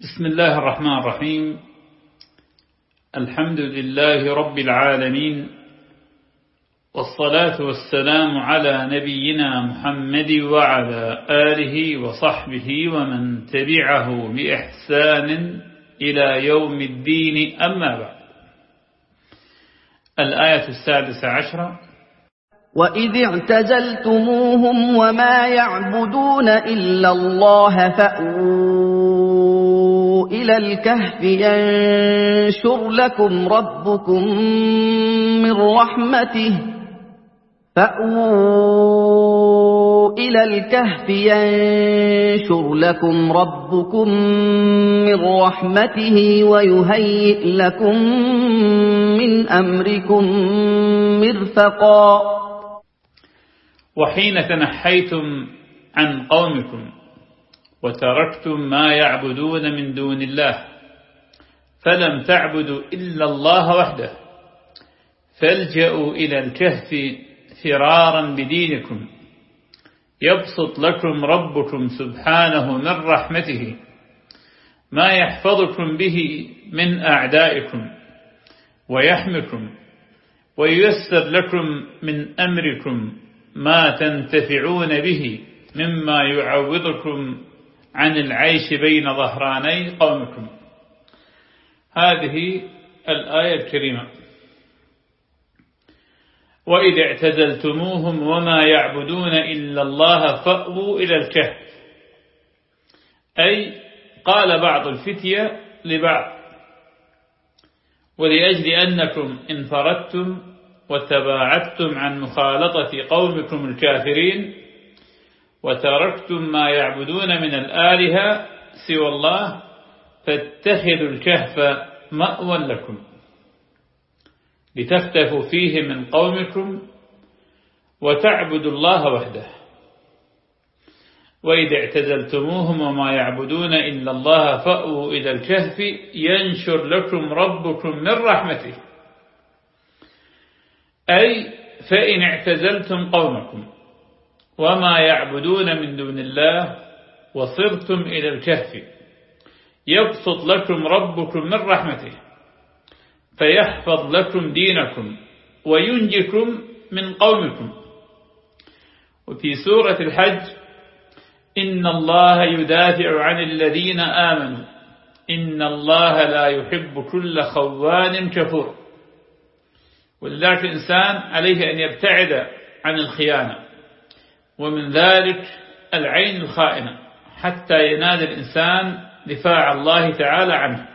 بسم الله الرحمن الرحيم. الحمد لله رب العالمين والصلاة والسلام على نبينا محمد وعلى آله وصحبه ومن تبعه بإحسان إلى يوم الدين. أما بعد الآية السادسة عشرة. وإذ اعتزلتموهم وما يعبدون إلا الله فأووا إلى الكهف ينشر لكم ربكم من رحمته. فأووا إلى الكهف ينشر لكم ربكم من رحمته ويهيئ لكم من أمركم مرفقا. وحين تنحيتم عن قومكم وتركتم ما يعبدون من دون الله فلم تعبدوا إلا الله وحده فالجأوا إلى الكهف فرارا بدينكم يبسط لكم ربكم سبحانه من رحمته ما يحفظكم به من أعدائكم ويحمكم وييسر لكم من أمركم ما تنتفعون به مما يعوضكم عن العيش بين ظهراني قومكم. هذه الآية الكريمة. وإذ اعتزلتموهم وما يعبدون إلا الله فأووا إلى الكهف. أي قال بعض الفتية لبعض. ولأجل أنكم انفردتم وتباعدتم عن مخالطة قومكم الكافرين وتركتم ما يعبدون من الآلهة سوى الله فاتخذوا الكهف مأوى لكم. لتختفوا فيه من قومكم وتعبدوا الله وحده. وإذا اعتزلتموهم وما يعبدون إلا الله فأووا إلى الكهف ينشر لكم ربكم من رحمته. أي فإن اعتزلتم قومكم. وما يعبدون من دون الله وصرتم إلى الكهف. يبسط لكم ربكم من رحمته فيحفظ لكم دينكم وينجكم من قومكم. وفي سورة الحج إن الله يدافع عن الذين آمنوا. إن الله لا يحب كل خوان كفور. ولذلك الإنسان عليه أن يبتعد عن الخيانة. ومن ذلك العين الخائنة حتى ينال الإنسان دفاع الله تعالى عنه.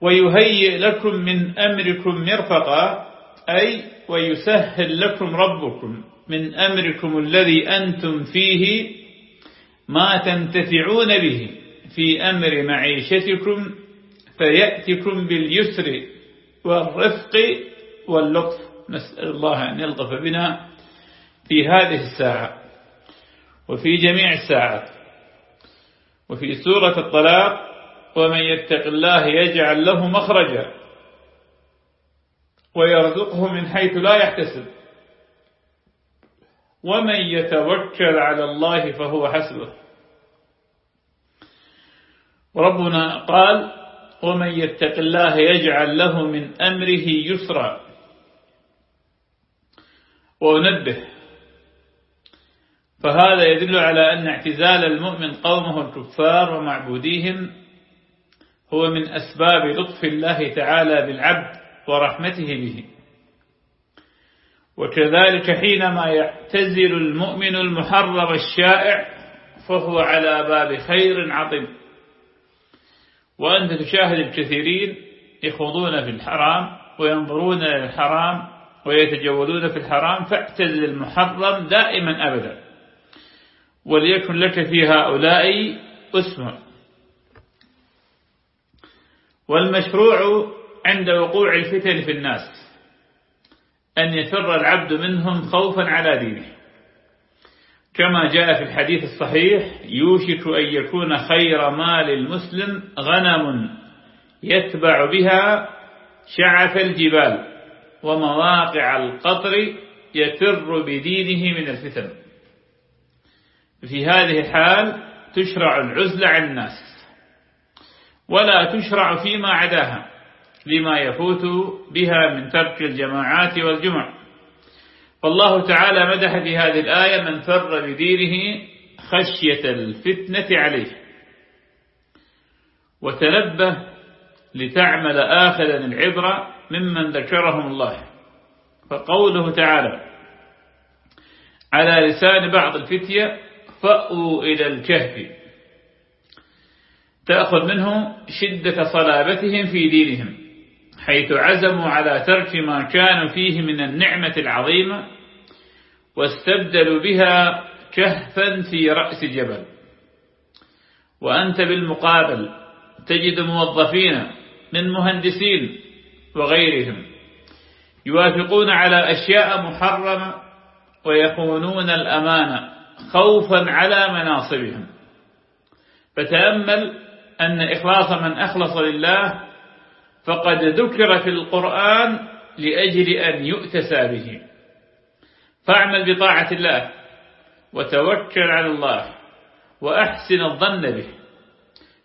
ويهيئ لكم من أمركم مرفقا أي ويسهل لكم ربكم من أمركم الذي أنتم فيه ما تنتفعون به في أمر معيشتكم فيأتكم باليسر والرفق واللطف. نسأل الله أن يلطف بنا في هذه الساعة وفي جميع الساعات وفي سورة الطلاق ومن يتق الله يجعل له مخرجا ويرزقه من حيث لا يحتسب ومن يتوكل على الله فهو حسبه وربنا قال ومن يتق الله يجعل له من أمره يسرا وأنبه فهذا يدل على أن اعتزال المؤمن قومه الكفار ومعبوديهم هو من أسباب لطف الله تعالى بالعبد ورحمته به. وكذلك حينما يعتزل المؤمن المحرم الشائع فهو على باب خير عظيم. وأنت تشاهد الكثيرين يخوضون في الحرام وينظرون إلى الحرام ويتجولون في الحرام فاعتزل المحرم دائما أبدا. وليكن لك في هؤلاء أسم. والمشروع عند وقوع الفتن في الناس أن يفر العبد منهم خوفا على دينه. كما جاء في الحديث الصحيح يوشك أن يكون خير مال المسلم غنم يتبع بها شعف الجبال ومواقع القطر يفر بدينه من الفتن. في هذه الحال تشرع العزلة عن الناس ولا تشرع فيما عداها لما يفوت بها من ترك الجماعات والجمع. فالله تعالى مدح في هذه الآية من فر بدينه خشية الفتنة عليه وتنبه لتعمل آخذا العبرة ممن ذكرهم الله. فقوله تعالى على لسان بعض الفتية فأووا إلى الكهف. تأخذ منه شدة صلابتهم في دينهم حيث عزموا على ترك ما كانوا فيه من النعمة العظيمة واستبدلوا بها كهفا في رأس جبل. وأنت بالمقابل تجد موظفين من مهندسين وغيرهم يوافقون على أشياء محرمة ويخونون الأمانة. خوفا على مناصبهم. فتأمل أن إخلاص من أخلص لله فقد ذكر في القرآن لأجل أن يؤتسى به. فاعمل بطاعة الله وتوكل على الله وأحسن الظن به.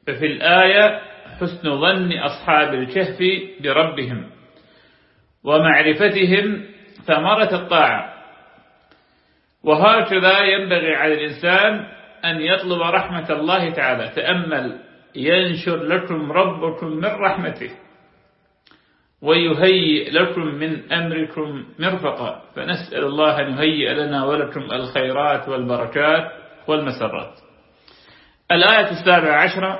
ففي الآية حسن ظن أصحاب الكهف بربهم ومعرفتهم ثمرة الطاعة. وهكذا ينبغي على الإنسان أن يطلب رحمة الله تعالى. تأمل ينشر لكم ربكم من رحمته ويهيئ لكم من أمركم مرفقا فنسأل الله أن يهيئ لنا ولكم الخيرات والبركات والمسرات. الآية السابعة عشرة.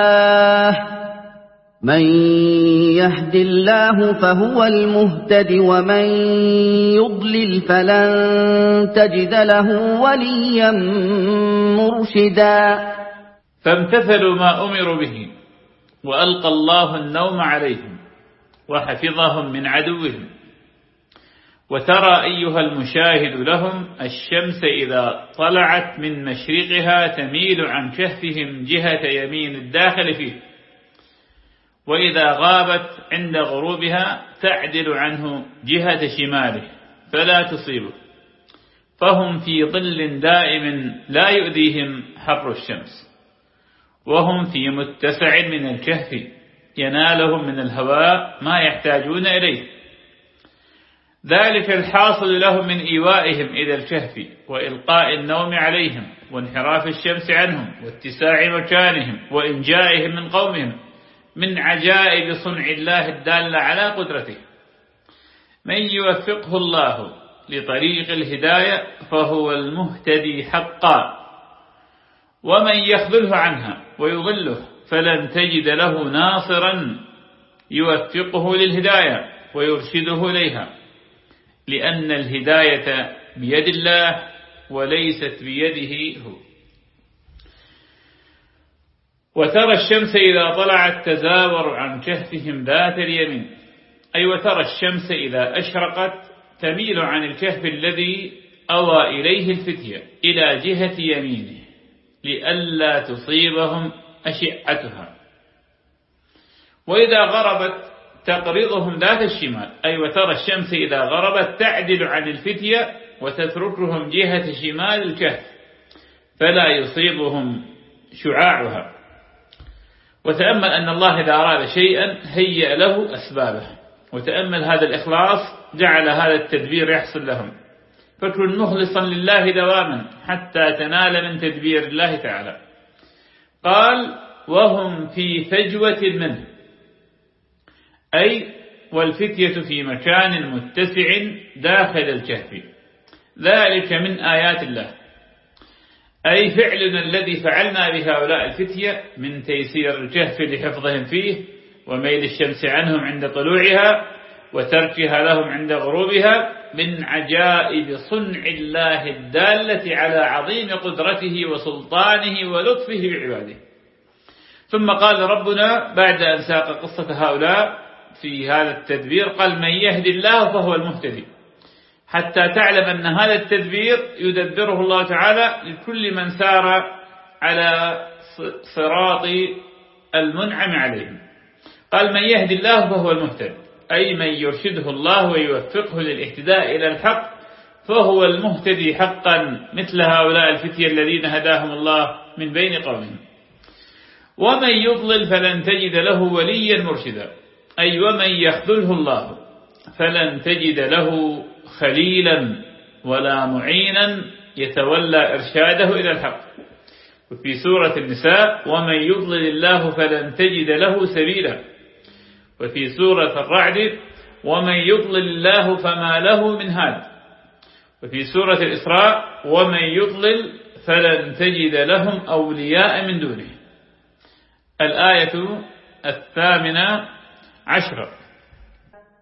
من يهد الله فهو المهتد ومن يضلل فلن تجد له وليا مرشدا. فامتثلوا ما أمروا به وألقى الله النوم عليهم وحفظهم من عدوهم. وترى أيها المشاهد لهم الشمس إذا طلعت من مشرقها تميل عن كهفهم جهة يمين الداخل فيه. وإذا غابت عند غروبها تعدل عنه جهة شماله فلا تصيبه. فهم في ظل دائم لا يؤذيهم حر الشمس. وهم في متسع من الكهف ينالهم من الهواء ما يحتاجون إليه. ذلك الحاصل لهم من إيوائهم إلى الكهف وإلقاء النوم عليهم وانحراف الشمس عنهم واتساع مكانهم وإنجائهم من قومهم. من عجائب صنع الله الدالة على قدرته. من يوفقه الله لطريق الهداية فهو المهتدي حقا. ومن يخذله عنها ويضله فلن تجد له ناصرا. يوفقه للهداية ويرشده إليها. لأن الهداية بيد الله وليست بيده هو. وترى الشمس إذا طلعت تزاور عن كهفهم ذات اليمين. أي وترى الشمس إذا أشرقت تميل عن الكهف الذي أوى إليه الفتية إلى جهة يمينه لئلا تصيبهم أشعتها. وإذا غربت تقرضهم ذات الشمال. أي وترى الشمس إذا غربت تعدل عن الفتية وتتركهم جهة شمال الكهف. فلا يصيبهم شعاعها. وتأمل أن الله إذا أراد شيئا هيأ له أسبابه. وتأمل هذا الإخلاص جعل هذا التدبير يحصل لهم. فكن مخلصا لله دواما حتى تنال من تدبير الله تعالى. قال وهم في فجوة منه. أي والفتية في مكان متسع داخل الكهف. ذلك من آيات الله. أي فعلنا الذي فعلنا بهؤلاء الفتية من تيسير الكهف لحفظهم فيه وميل الشمس عنهم عند طلوعها وتركها لهم عند غروبها من عجائب صنع الله الدالة على عظيم قدرته وسلطانه ولطفه بعباده. ثم قال ربنا بعد أن ساق قصة هؤلاء في هذا التدبير قال من يهدي الله فهو المهتدي. حتى تعلم أن هذا التدبير يدبره الله تعالى لكل من سار على صراط المنعم عليهم. قال من يهدي الله فهو المهتد. أي من يرشده الله ويوفقه للاهتداء إلى الحق فهو المهتدي حقا مثل هؤلاء الفتية الذين هداهم الله من بين قومهم. ومن يضلل فلن تجد له وليا مرشدا. أي ومن يخذله الله فلن تجد له خليلا ولا معينا يتولى إرشاده إلى الحق. وفي سورة النساء ومن يضلل الله فلن تجد له سبيلا. وفي سورة الرعد ومن يضلل الله فما له من هاد. وفي سورة الإسراء ومن يضلل فلن تجد لهم أولياء من دونه. الآية الثامنة عشرة.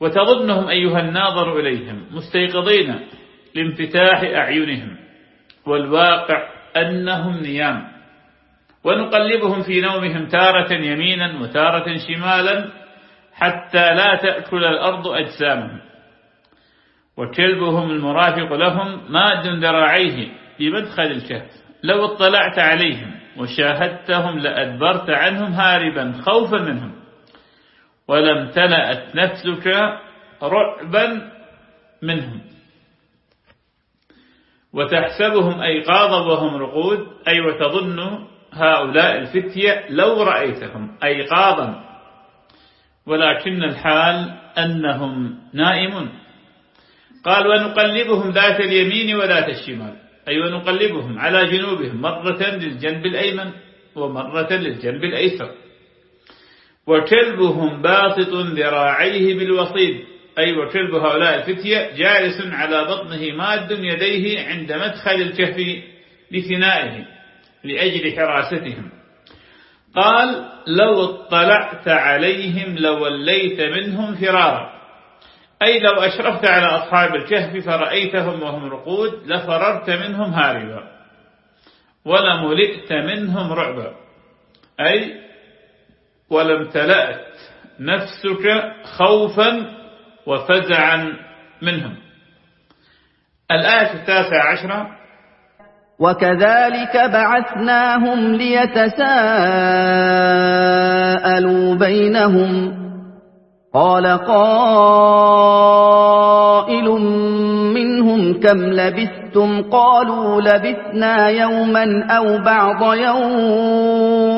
وتظنهم أيها الناظر إليهم مستيقظين لانفتاح أعينهم والواقع أنهم نيام. ونقلبهم في نومهم تارة يمينا وتارة شمالا حتى لا تأكل الأرض أجسامهم. وكلبهم المرافق لهم ماد ذراعيه بمدخل الكهف. لو اطلعت عليهم وشاهدتهم لأدبرت عنهم هاربا خوفا منهم. ولم تلأت نفسك رعبا منهم. وتحسبهم أيقاظا وهم رقود أي وتظن هؤلاء الفتية لو رأيتهم أيقاظا ولكن الحال أنهم نائمون. قال ونقلبهم ذات اليمين وذات الشمال. أي ونقلبهم على جنوبهم مرة للجنب الأيمن ومرة للجنب الأيسر. وكلبهم باسط ذراعيه بالوصيد. أي وكلب هؤلاء الفتية جالس على بطنه ماد يديه عند مدخل الكهف لثنائه لأجل حراستهم. قال لو اطلعت عليهم لوليت منهم فرارا. أي لو أشرفت على أصحاب الكهف فرأيتهم وهم رقود لفررت منهم هاربا ولملئت منهم رعبا. أي ولم تلأت نفسك خوفا وفزعا منهم. الآية التاسعة عشرة. وكذلك بعثناهم ليتساءلوا بينهم. قال قائل منهم كم لبثتم؟ قالوا لبثنا يوما أو بعض يوم.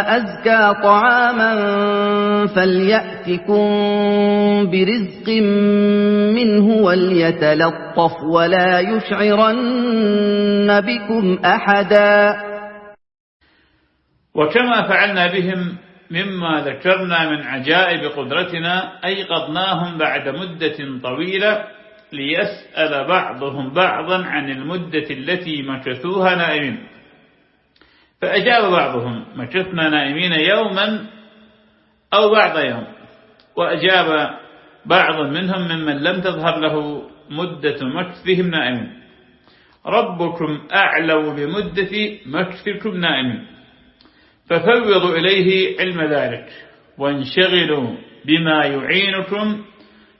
أزكى طعاما فليأتكم برزق منه وليتلطف ولا يشعرن بكم أحدا. وكما فعلنا بهم مما ذكرنا من عجائب قدرتنا أيقظناهم بعد مدة طويلة ليسأل بعضهم بعضا عن المدة التي مكثوها نائمين. فأجاب بعضهم مكثنا نائمين يوما أو بعض يوم. وأجاب بعض منهم ممن لم تظهر له مدة مكثهم نائمين. ربكم أعلم بمدة مكثكم نائمين. ففوضوا إليه علم ذلك وانشغلوا بما يعينكم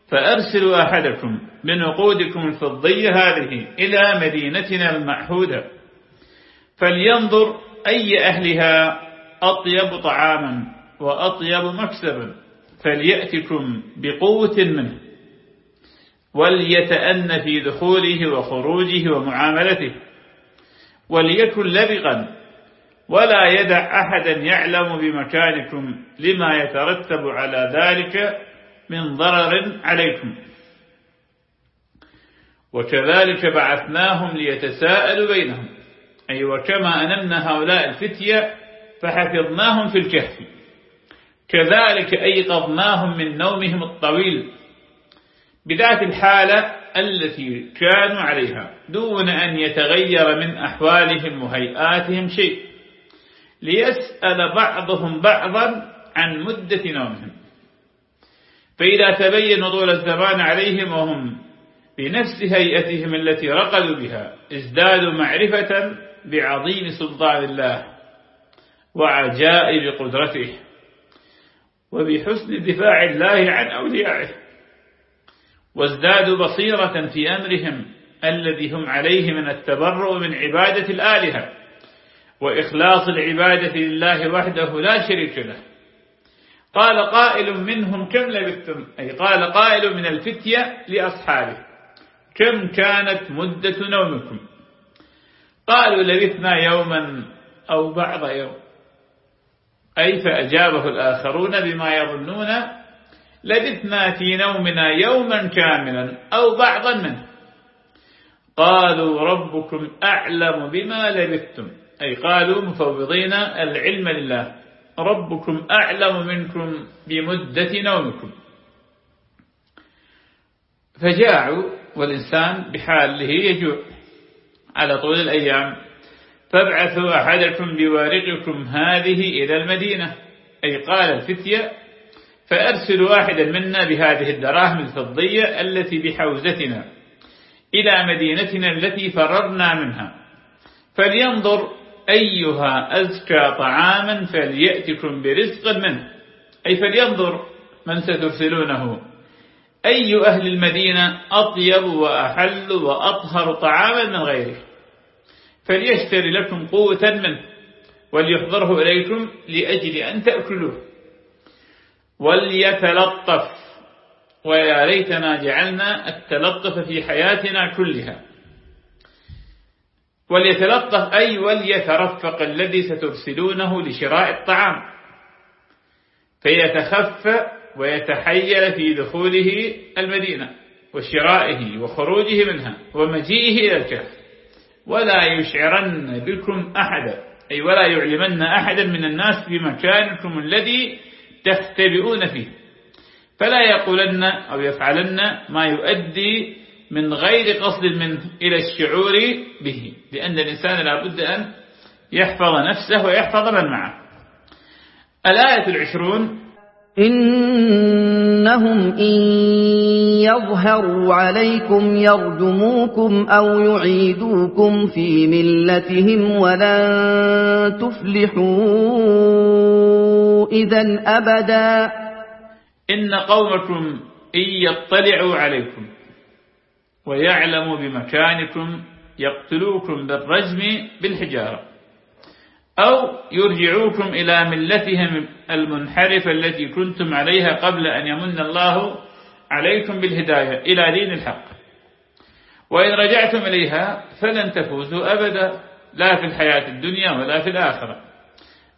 فأرسلوا أحدكم بنقودكم الفضية هذه إلى مدينتنا المعهودة فلينظر أي أهلها أطيب طعاما وأطيب مكسبا فليأتكم بقوة منه وليتأن في دخوله وخروجه ومعاملته وليكن لبغا ولا يدع أحدا يعلم بمكانكم لما يترتب على ذلك من ضرر عليكم. وكذلك بعثناهم ليتساءلوا بينهم. أي وكما أنمنا هؤلاء الفتية فحفظناهم في الكهف كذلك أيقظناهم من نومهم الطويل بذات الحالة التي كانوا عليها دون أن يتغير من أحوالهم وهيئاتهم شيء. ليسأل بعضهم بعضا عن مدة نومهم. فإذا تبين طول الزمان عليهم وهم بنفس هيئتهم التي رقدوا بها ازدادوا معرفة بعظيم سلطان الله وعجائب قدرته وبحسن دفاع الله عن أوليائه وازدادوا بصيرة في أمرهم الذي هم عليه من التبرؤ من عبادة الآلهة وإخلاص العبادة لله وحده لا شريك له. قال قائل منهم كم لبثتم؟ أي قال قائل من الفتية لأصحابه. كم كانت مدة نومكم؟ قالوا لبثنا يوما أو بعض يوم. أي فأجابه الآخرون بما يظنون؟ لبثنا في نومنا يوما كاملا أو بعضا منه. قالوا ربكم أعلم بما لبثتم. أي قالوا مفوضين العلم لله. ربكم أعلم منكم بمدة نومكم. فجاعوا والإنسان بحاله يجوع. على طول الأيام. فابعثوا أحدكم بوارقكم هذه إلى المدينة. أي قال الفتية فأرسلوا واحدا منا بهذه الدراهم الفضية التي بحوزتنا إلى مدينتنا التي فررنا منها. فلينظر أيها أزكى طعاما فليأتكم برزق منه. أي فلينظر من سترسلونه. أي أهل المدينة أطيب وأحل وأطهر طعاما من غيره. فليشتري لكم قوة منه وليحضره إليكم لأجل أن تأكلوه. وليتلطف. ويا ليتنا جعلنا التلطف في حياتنا كلها. وليتلطف أي وليترفق الذي سترسلونه لشراء الطعام. فيتخفى ويتحيل في دخوله المدينة وشرائه وخروجه منها ومجيئه إلى الكهف. ولا يشعرن بكم أحدا أي ولا يعلمن أحدا من الناس بمكانكم الذي تختبئون فيه. فلا يقولن أو يفعلن ما يؤدي من غير قصد منه إلى الشعور به لأن الإنسان لابد أن يحفظ نفسه ويحفظ من معه. الآية العشرون إنهم إن يظهروا عليكم يرجموكم أو يعيدوكم في ملتهم ولن تفلحوا إذا أبدا. إن قومكم إن يطلعوا عليكم ويعلموا بمكانكم يقتلوكم بالرجم بالحجارة. أو يرجعوكم إلى ملتهم المنحرفة التي كنتم عليها قبل أن يمن الله عليكم بالهداية إلى دين الحق. وإن رجعتم إليها فلن تفوزوا أبدا لا في الحياة الدنيا ولا في الآخرة.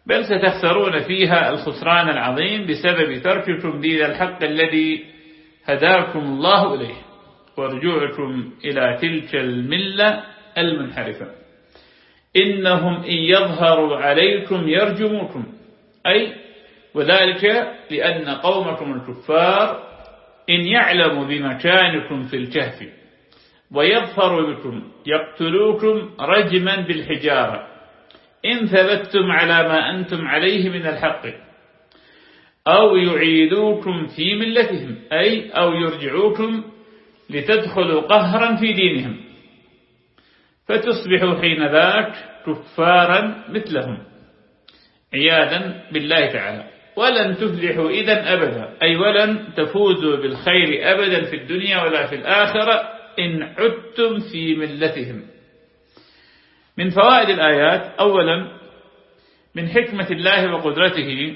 بل ستخسرون فيها الخسران العظيم بسبب ترككم دين الحق الذي هداكم الله إليه. ورجوعكم إلى تلك الملة المنحرفة. إنهم إن يظهروا عليكم يرجموكم. أي وذلك لأن قومكم الكفار إن يعلموا بمكانكم في الكهف ويظفروا بكم يقتلوكم رجما بالحجارة. إن ثبتتم على ما أنتم عليه من الحق أو يعيدوكم في ملتهم أي أو يرجعوكم لتدخلوا قهرا في دينهم. فتصبحوا حين ذاك كفارا مثلهم عياذا بالله تعالى. ولن تفلحوا إذا أبدا أي ولن تفوزوا بالخير أبدا في الدنيا ولا في الآخرة إن عدتم في ملتهم. من فوائد الآيات أولا من حكمة الله وقدرته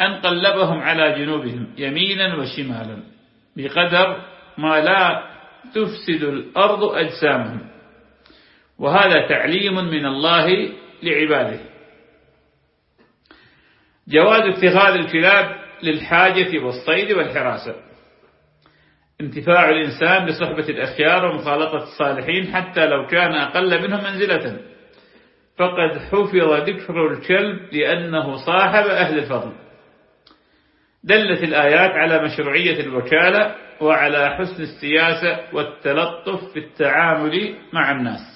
أن قلبهم على جنوبهم يمينا وشمالا بقدر ما لا تفسد الأرض أجسامهم. وهذا تعليم من الله لعباده. جواز اتخاذ الكلاب للحاجة والصيد والحراسة. انتفاع الإنسان بصحبة الأخيار ومخالطة الصالحين حتى لو كان أقل منهم منزلة. فقد حفظ ذكر الكلب لأنه صاحب أهل الفضل. دلت الآيات على مشروعية الوكالة وعلى حسن السياسة والتلطف في التعامل مع الناس.